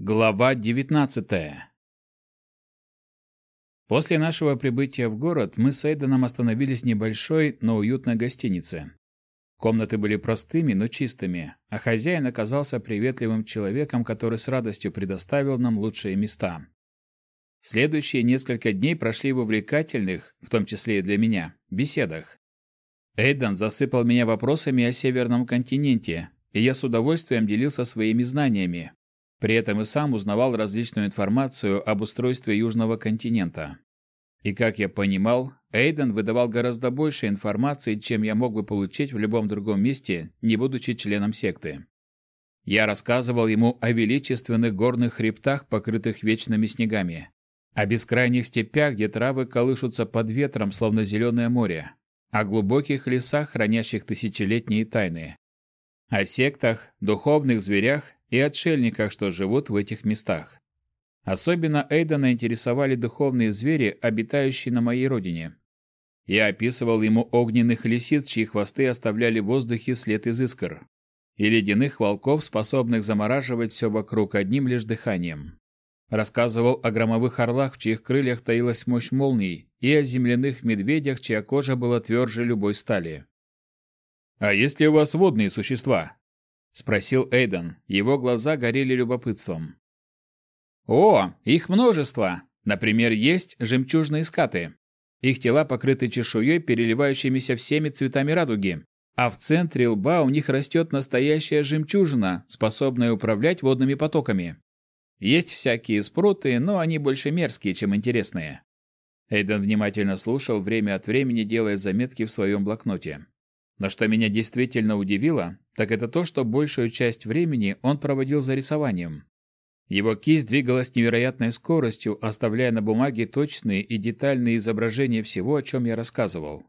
Глава 19 После нашего прибытия в город мы с Эйденом остановились в небольшой, но уютной гостинице. Комнаты были простыми, но чистыми, а хозяин оказался приветливым человеком, который с радостью предоставил нам лучшие места. Следующие несколько дней прошли в увлекательных, в том числе и для меня, беседах. Эйден засыпал меня вопросами о Северном континенте, и я с удовольствием делился своими знаниями, при этом и сам узнавал различную информацию об устройстве Южного континента. И, как я понимал, Эйден выдавал гораздо больше информации, чем я мог бы получить в любом другом месте, не будучи членом секты. Я рассказывал ему о величественных горных хребтах, покрытых вечными снегами, о бескрайних степях, где травы колышутся под ветром, словно зеленое море, о глубоких лесах, хранящих тысячелетние тайны, о сектах, духовных зверях и отшельниках, что живут в этих местах. Особенно Эйдена интересовали духовные звери, обитающие на моей родине. Я описывал ему огненных лисиц, чьи хвосты оставляли в воздухе след из искр, и ледяных волков, способных замораживать все вокруг одним лишь дыханием. Рассказывал о громовых орлах, в чьих крыльях таилась мощь молний, и о земляных медведях, чья кожа была тверже любой стали. «А есть ли у вас водные существа?» — спросил Эйден. Его глаза горели любопытством. «О, их множество! Например, есть жемчужные скаты. Их тела покрыты чешуей, переливающимися всеми цветами радуги, а в центре лба у них растет настоящая жемчужина, способная управлять водными потоками. Есть всякие спруты, но они больше мерзкие, чем интересные». Эйден внимательно слушал, время от времени делая заметки в своем блокноте. Но что меня действительно удивило, так это то, что большую часть времени он проводил за рисованием. Его кисть двигалась невероятной скоростью, оставляя на бумаге точные и детальные изображения всего, о чем я рассказывал.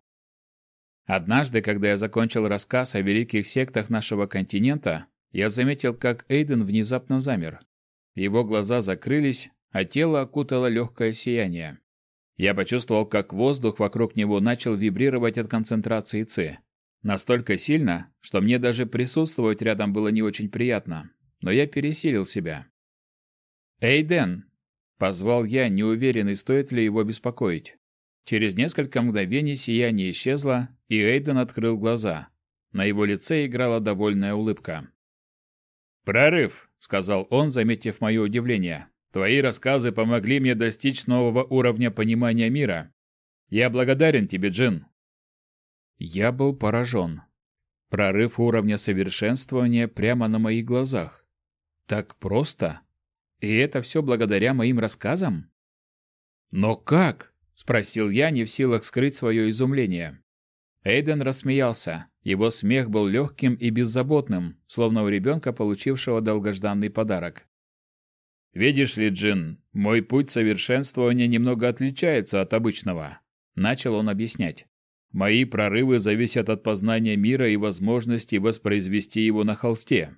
Однажды, когда я закончил рассказ о великих сектах нашего континента, я заметил, как Эйден внезапно замер. Его глаза закрылись, а тело окутало легкое сияние. Я почувствовал, как воздух вокруг него начал вибрировать от концентрации Ци. Настолько сильно, что мне даже присутствовать рядом было не очень приятно, но я пересилил себя. «Эй, Дэн!» — позвал я, неуверенный, стоит ли его беспокоить. Через несколько мгновений сияние исчезло, и Эйден открыл глаза. На его лице играла довольная улыбка. «Прорыв!» — сказал он, заметив мое удивление. «Твои рассказы помогли мне достичь нового уровня понимания мира. Я благодарен тебе, Джин. Я был поражен. Прорыв уровня совершенствования прямо на моих глазах. Так просто? И это все благодаря моим рассказам? Но как? спросил я, не в силах скрыть свое изумление. Эйден рассмеялся. Его смех был легким и беззаботным, словно у ребенка, получившего долгожданный подарок. «Видишь ли, Джин, мой путь совершенствования немного отличается от обычного», — начал он объяснять. Мои прорывы зависят от познания мира и возможности воспроизвести его на холсте.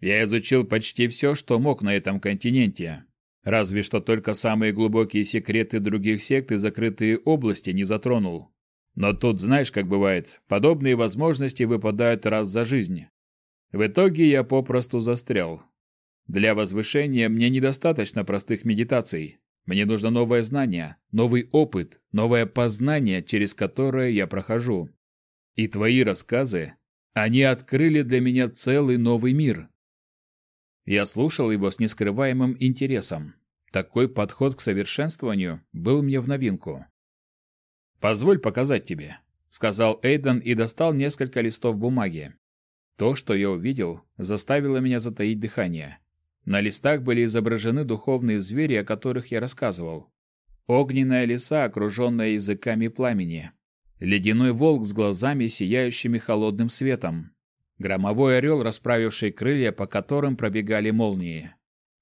Я изучил почти все, что мог на этом континенте. Разве что только самые глубокие секреты других сект и закрытые области не затронул. Но тут, знаешь, как бывает, подобные возможности выпадают раз за жизнь. В итоге я попросту застрял. Для возвышения мне недостаточно простых медитаций. Мне нужно новое знание, новый опыт, новое познание, через которое я прохожу. И твои рассказы, они открыли для меня целый новый мир. Я слушал его с нескрываемым интересом. Такой подход к совершенствованию был мне в новинку. «Позволь показать тебе», — сказал Эйден и достал несколько листов бумаги. То, что я увидел, заставило меня затаить дыхание. На листах были изображены духовные звери, о которых я рассказывал. Огненная лиса, окруженная языками пламени. Ледяной волк с глазами, сияющими холодным светом. Громовой орел, расправивший крылья, по которым пробегали молнии.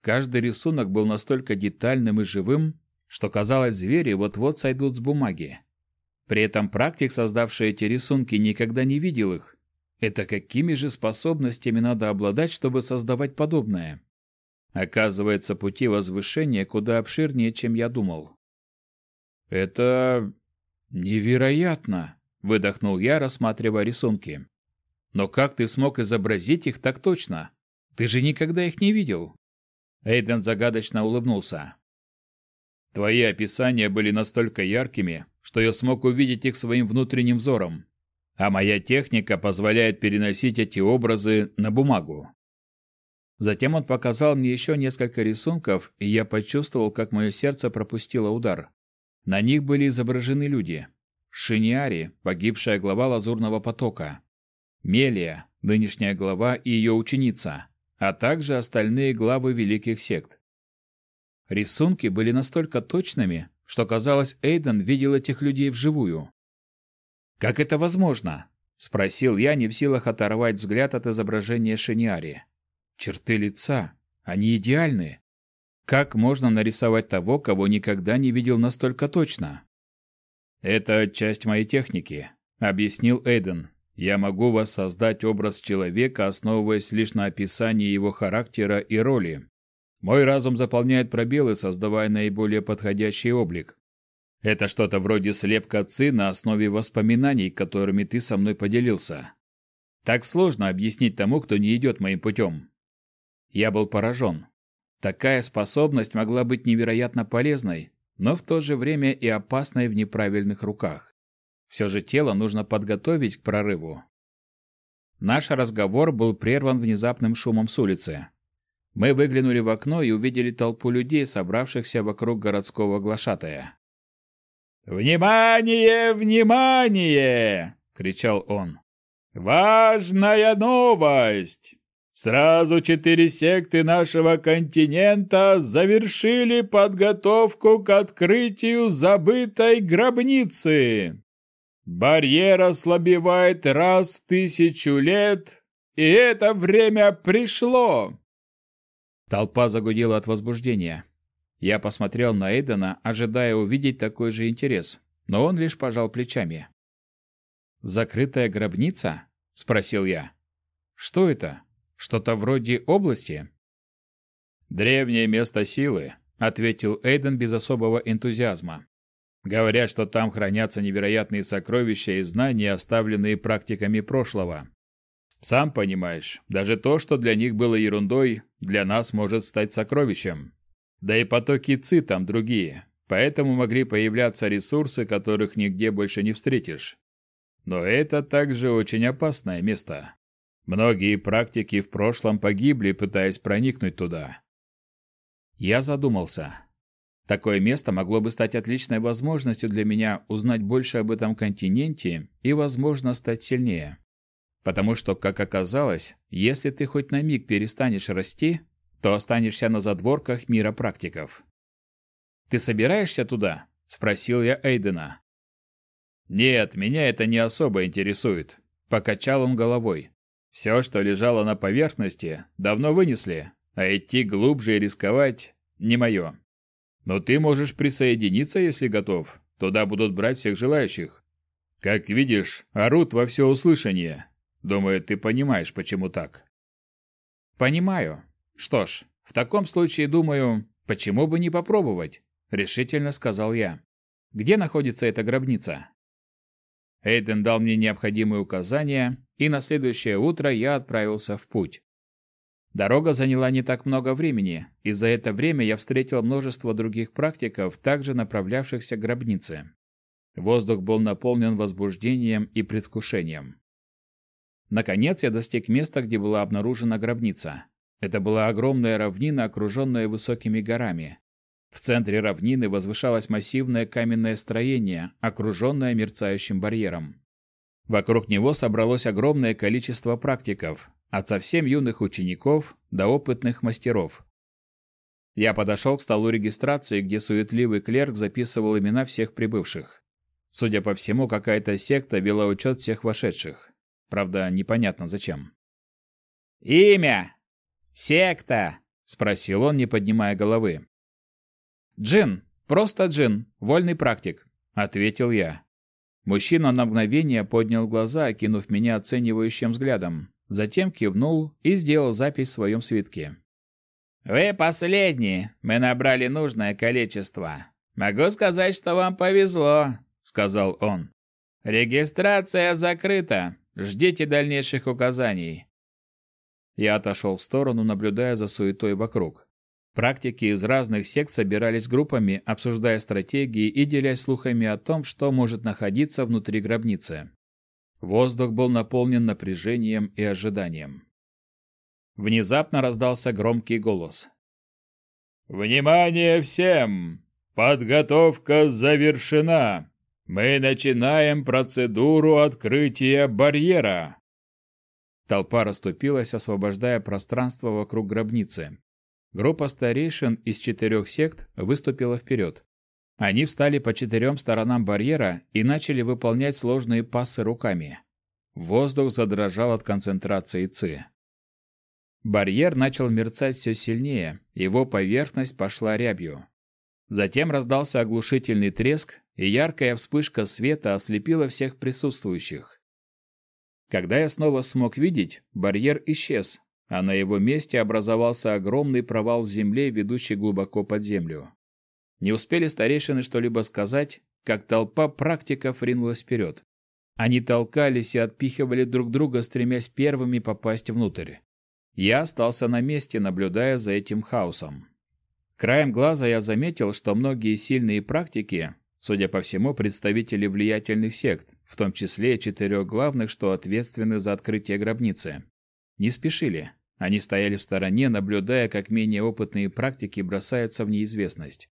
Каждый рисунок был настолько детальным и живым, что казалось, звери вот-вот сойдут с бумаги. При этом практик, создавший эти рисунки, никогда не видел их. Это какими же способностями надо обладать, чтобы создавать подобное? Оказывается, пути возвышения куда обширнее, чем я думал. Это невероятно, выдохнул я, рассматривая рисунки. Но как ты смог изобразить их так точно? Ты же никогда их не видел. Эйден загадочно улыбнулся. Твои описания были настолько яркими, что я смог увидеть их своим внутренним взором. А моя техника позволяет переносить эти образы на бумагу. Затем он показал мне еще несколько рисунков, и я почувствовал, как мое сердце пропустило удар. На них были изображены люди. Шиниари, погибшая глава Лазурного потока. Мелия, нынешняя глава и ее ученица, а также остальные главы великих сект. Рисунки были настолько точными, что казалось, Эйден видел этих людей вживую. «Как это возможно?» — спросил я, не в силах оторвать взгляд от изображения Шиниари. «Черты лица, они идеальны. Как можно нарисовать того, кого никогда не видел настолько точно?» «Это часть моей техники», — объяснил Эйден. «Я могу воссоздать образ человека, основываясь лишь на описании его характера и роли. Мой разум заполняет пробелы, создавая наиболее подходящий облик. Это что-то вроде слепка ци на основе воспоминаний, которыми ты со мной поделился. Так сложно объяснить тому, кто не идет моим путем. Я был поражен. Такая способность могла быть невероятно полезной, но в то же время и опасной в неправильных руках. Все же тело нужно подготовить к прорыву. Наш разговор был прерван внезапным шумом с улицы. Мы выглянули в окно и увидели толпу людей, собравшихся вокруг городского глашатая. «Внимание, внимание!» — кричал он. «Важная новость! Сразу четыре секты нашего континента завершили подготовку к открытию забытой гробницы. Барьер ослабевает раз в тысячу лет, и это время пришло. Толпа загудела от возбуждения. Я посмотрел на Эйдена, ожидая увидеть такой же интерес, но он лишь пожал плечами. «Закрытая гробница?» — спросил я. «Что это? Что-то вроде области?» «Древнее место силы», — ответил Эйден без особого энтузиазма. «Говорят, что там хранятся невероятные сокровища и знания, оставленные практиками прошлого. Сам понимаешь, даже то, что для них было ерундой, для нас может стать сокровищем. Да и потоки ЦИ там другие, поэтому могли появляться ресурсы, которых нигде больше не встретишь. Но это также очень опасное место. Многие практики в прошлом погибли, пытаясь проникнуть туда. Я задумался. Такое место могло бы стать отличной возможностью для меня узнать больше об этом континенте и, возможно, стать сильнее. Потому что, как оказалось, если ты хоть на миг перестанешь расти, то останешься на задворках мира практиков. «Ты собираешься туда?» – спросил я Эйдена. «Нет, меня это не особо интересует», – покачал он головой. «Все, что лежало на поверхности, давно вынесли, а идти глубже и рисковать – не мое. Но ты можешь присоединиться, если готов. Туда будут брать всех желающих. Как видишь, орут во всеуслышание, Думаю, ты понимаешь, почему так. Понимаю. Что ж, в таком случае, думаю, почему бы не попробовать, решительно сказал я. Где находится эта гробница? Эйден дал мне необходимые указания, и на следующее утро я отправился в путь. Дорога заняла не так много времени, и за это время я встретил множество других практиков, также направлявшихся к гробнице. Воздух был наполнен возбуждением и предвкушением. Наконец я достиг места, где была обнаружена гробница. Это была огромная равнина, окруженная высокими горами. В центре равнины возвышалось массивное каменное строение, окруженное мерцающим барьером. Вокруг него собралось огромное количество практиков, от совсем юных учеников до опытных мастеров. Я подошел к столу регистрации, где суетливый клерк записывал имена всех прибывших. Судя по всему, какая-то секта вела учет всех вошедших. Правда, непонятно зачем. «Имя! Секта!» — спросил он, не поднимая головы. «Джин, просто Джин, вольный практик», — ответил я. Мужчина на мгновение поднял глаза, окинув меня оценивающим взглядом, затем кивнул и сделал запись в своем свитке. «Вы последние. Мы набрали нужное количество. Могу сказать, что вам повезло», — сказал он. «Регистрация закрыта. Ждите дальнейших указаний. Я отошел в сторону, наблюдая за суетой вокруг. Практики из разных сект собирались группами, обсуждая стратегии и делясь слухами о том, что может находиться внутри гробницы. Воздух был наполнен напряжением и ожиданием. Внезапно раздался громкий голос. «Внимание всем! Подготовка завершена! Мы начинаем процедуру открытия барьера!» Толпа расступилась, освобождая пространство вокруг гробницы. Группа старейшин из четырех сект выступила вперед. Они встали по четырем сторонам барьера и начали выполнять сложные пассы руками. Воздух задрожал от концентрации ЦИ. Барьер начал мерцать все сильнее, его поверхность пошла рябью. Затем раздался оглушительный треск, и яркая вспышка света ослепила всех присутствующих. Когда я снова смог видеть, барьер исчез, а на его месте образовался огромный провал в земле, ведущий глубоко под землю. Не успели старейшины что-либо сказать, как толпа практиков ринулась вперед. Они толкались и отпихивали друг друга, стремясь первыми попасть внутрь. Я остался на месте, наблюдая за этим хаосом. Краем глаза я заметил, что многие сильные практики, судя по всему, представители влиятельных сект, в том числе четырех главных, что ответственны за открытие гробницы, не спешили. Они стояли в стороне, наблюдая, как менее опытные практики бросаются в неизвестность.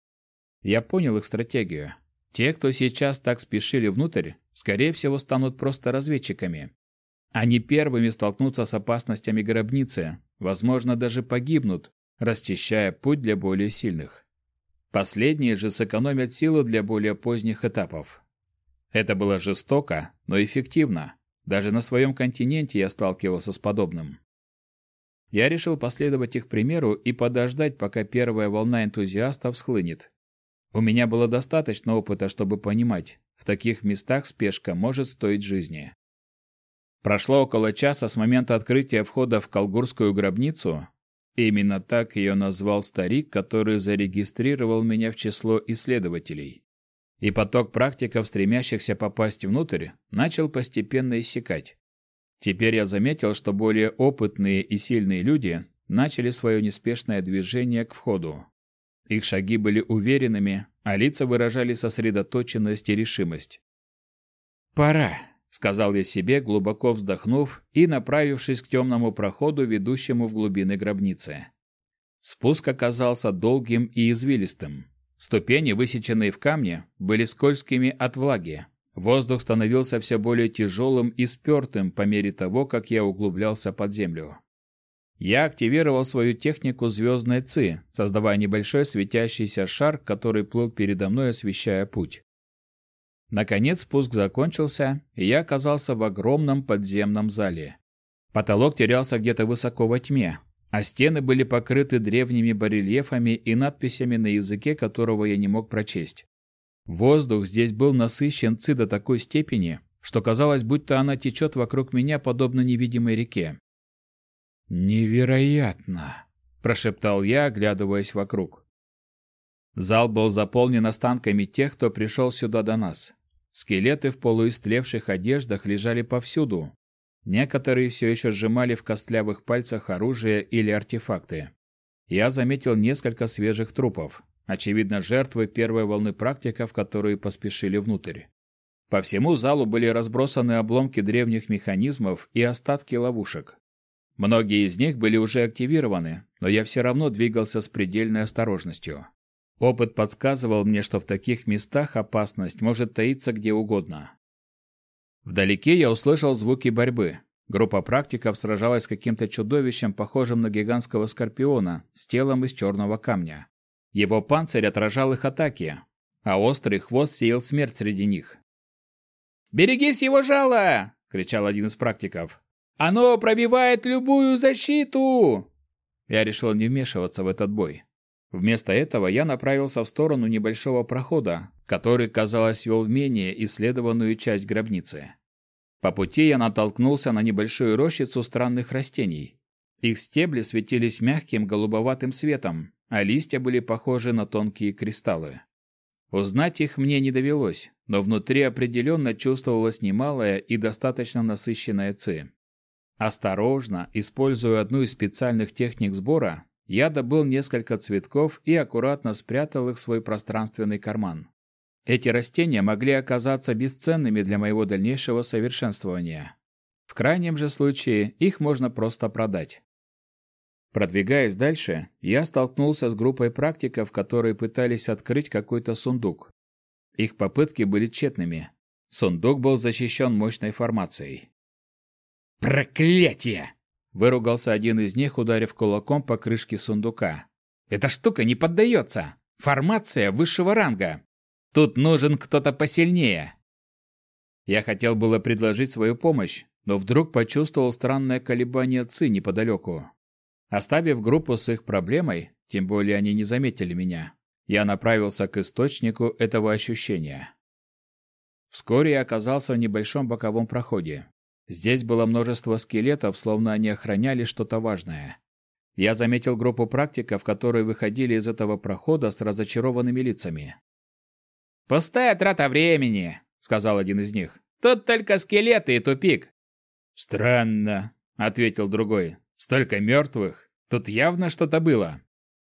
Я понял их стратегию. Те, кто сейчас так спешили внутрь, скорее всего, станут просто разведчиками. Они первыми столкнутся с опасностями гробницы, возможно, даже погибнут, расчищая путь для более сильных. Последние же сэкономят силу для более поздних этапов. Это было жестоко, но эффективно. Даже на своем континенте я сталкивался с подобным. Я решил последовать их примеру и подождать, пока первая волна энтузиастов схлынет. У меня было достаточно опыта, чтобы понимать, в таких местах спешка может стоить жизни. Прошло около часа с момента открытия входа в Колгурскую гробницу. Именно так ее назвал старик, который зарегистрировал меня в число исследователей и поток практиков, стремящихся попасть внутрь, начал постепенно иссякать. Теперь я заметил, что более опытные и сильные люди начали свое неспешное движение к входу. Их шаги были уверенными, а лица выражали сосредоточенность и решимость. «Пора», — сказал я себе, глубоко вздохнув и направившись к темному проходу, ведущему в глубины гробницы. Спуск оказался долгим и извилистым. Ступени, высеченные в камне, были скользкими от влаги. Воздух становился все более тяжелым и спертым по мере того, как я углублялся под землю. Я активировал свою технику звездной ЦИ, создавая небольшой светящийся шар, который плыл передо мной, освещая путь. Наконец спуск закончился, и я оказался в огромном подземном зале. Потолок терялся где-то высоко во тьме, а стены были покрыты древними барельефами и надписями на языке, которого я не мог прочесть. Воздух здесь был насыщен ци до такой степени, что казалось, будто она течет вокруг меня, подобно невидимой реке. «Невероятно!» – прошептал я, оглядываясь вокруг. Зал был заполнен останками тех, кто пришел сюда до нас. Скелеты в полуистлевших одеждах лежали повсюду, Некоторые все еще сжимали в костлявых пальцах оружие или артефакты. Я заметил несколько свежих трупов, очевидно, жертвы первой волны практиков, которые поспешили внутрь. По всему залу были разбросаны обломки древних механизмов и остатки ловушек. Многие из них были уже активированы, но я все равно двигался с предельной осторожностью. Опыт подсказывал мне, что в таких местах опасность может таиться где угодно. Вдалеке я услышал звуки борьбы. Группа практиков сражалась с каким-то чудовищем, похожим на гигантского скорпиона, с телом из черного камня. Его панцирь отражал их атаки, а острый хвост сеял смерть среди них. «Берегись его жала!» — кричал один из практиков. «Оно пробивает любую защиту!» Я решил не вмешиваться в этот бой. Вместо этого я направился в сторону небольшого прохода, который, казалось, вел в менее исследованную часть гробницы. По пути я натолкнулся на небольшую рощицу странных растений. Их стебли светились мягким голубоватым светом, а листья были похожи на тонкие кристаллы. Узнать их мне не довелось, но внутри определенно чувствовалась немалая и достаточно насыщенная ци. Осторожно, используя одну из специальных техник сбора, я добыл несколько цветков и аккуратно спрятал их в свой пространственный карман. Эти растения могли оказаться бесценными для моего дальнейшего совершенствования. В крайнем же случае их можно просто продать. Продвигаясь дальше, я столкнулся с группой практиков, которые пытались открыть какой-то сундук. Их попытки были тщетными. Сундук был защищен мощной формацией. «Проклятие!» – выругался один из них, ударив кулаком по крышке сундука. «Эта штука не поддается! Формация высшего ранга! Тут нужен кто-то посильнее!» Я хотел было предложить свою помощь, но вдруг почувствовал странное колебание ци неподалеку. Оставив группу с их проблемой, тем более они не заметили меня, я направился к источнику этого ощущения. Вскоре я оказался в небольшом боковом проходе. Здесь было множество скелетов, словно они охраняли что-то важное. Я заметил группу практиков, которые выходили из этого прохода с разочарованными лицами. «Пустая трата времени», — сказал один из них. «Тут только скелеты и тупик». «Странно», — ответил другой. «Столько мертвых. Тут явно что-то было».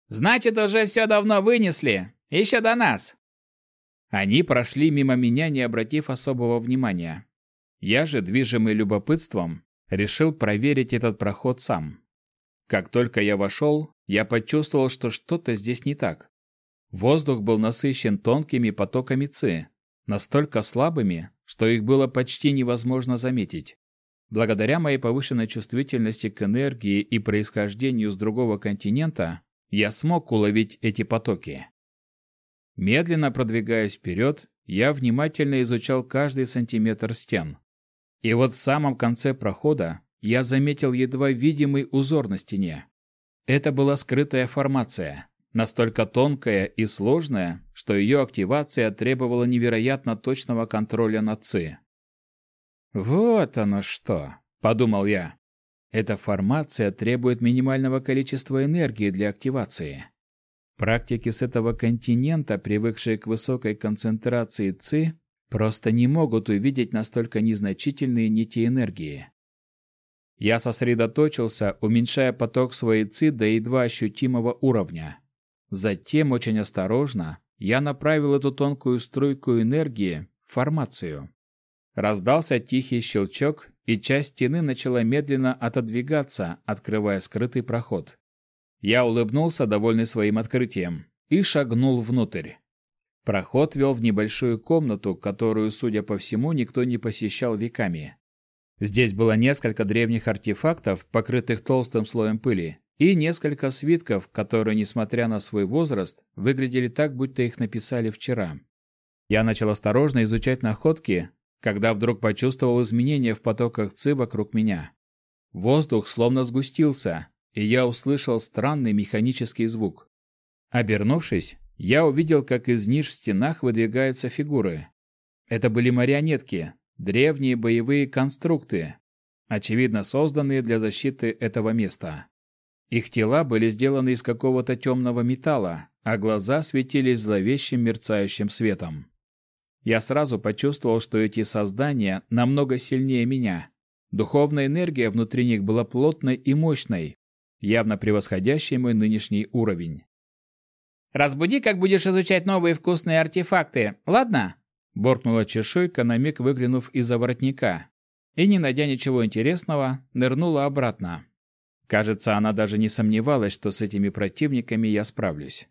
Значит, уже все давно вынесли. Еще до нас. Они прошли мимо меня, не обратив особого внимания. Я же, движимый любопытством, решил проверить этот проход сам. Как только я вошел, я почувствовал, что что-то здесь не так. Воздух был насыщен тонкими потоками ци, настолько слабыми, что их было почти невозможно заметить. Благодаря моей повышенной чувствительности к энергии и происхождению с другого континента, я смог уловить эти потоки. Медленно продвигаясь вперед, я внимательно изучал каждый сантиметр стен. И вот в самом конце прохода я заметил едва видимый узор на стене. Это была скрытая формация, настолько тонкая и сложная, что ее активация требовала невероятно точного контроля над ЦИ. «Вот оно что!» – подумал я. Эта формация требует минимального количества энергии для активации. Практики с этого континента, привыкшие к высокой концентрации ЦИ, просто не могут увидеть настолько незначительные нити энергии. Я сосредоточился, уменьшая поток своей ЦИ до едва ощутимого уровня. Затем, очень осторожно, я направил эту тонкую струйку энергии в формацию. Раздался тихий щелчок, и часть стены начала медленно отодвигаться, открывая скрытый проход. Я улыбнулся, довольный своим открытием, и шагнул внутрь. Проход вел в небольшую комнату, которую, судя по всему, никто не посещал веками. Здесь было несколько древних артефактов, покрытых толстым слоем пыли, и несколько свитков, которые, несмотря на свой возраст, выглядели так, будто их написали вчера. Я начал осторожно изучать находки, когда вдруг почувствовал изменения в потоках ци вокруг меня. Воздух словно сгустился, и я услышал странный механический звук. Обернувшись, я увидел, как из ниш в стенах выдвигаются фигуры. Это были марионетки, древние боевые конструкты, очевидно созданные для защиты этого места. Их тела были сделаны из какого-то темного металла, а глаза светились зловещим мерцающим светом. Я сразу почувствовал, что эти создания намного сильнее меня. Духовная энергия внутри них была плотной и мощной, явно превосходящей мой нынешний уровень. «Разбуди, как будешь изучать новые вкусные артефакты, ладно?» Боркнула чешуйка, на миг выглянув из-за воротника. И, не найдя ничего интересного, нырнула обратно. Кажется, она даже не сомневалась, что с этими противниками я справлюсь.